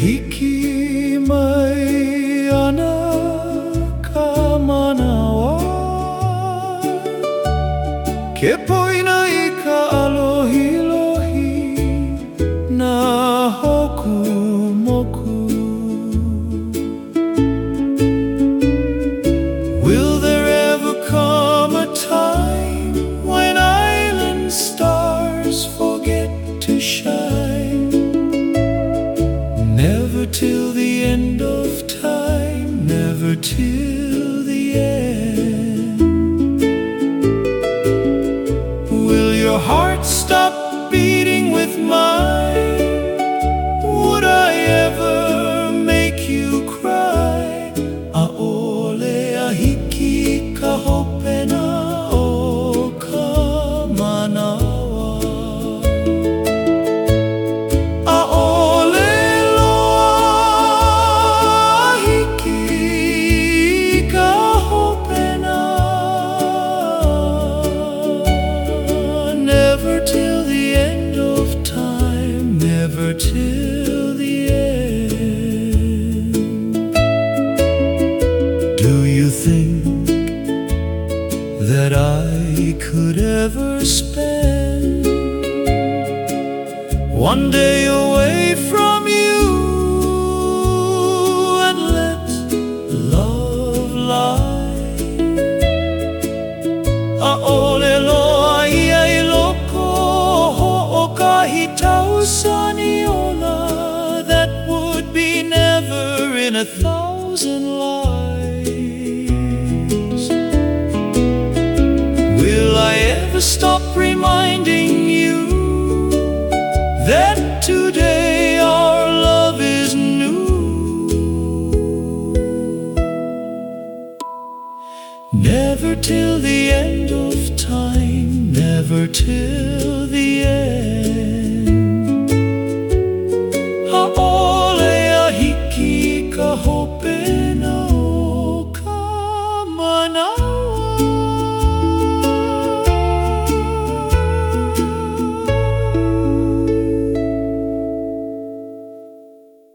hekima yanakamanawa kepo till the end of time Never till the end. Will your heart stop you think that I could ever spend one day away from you and let love lie? A ole loa ia loko o kahi tausaniola That would be never in a thousand lives I ever stop reminding you That today our love is new Never till the end of time, never till the end.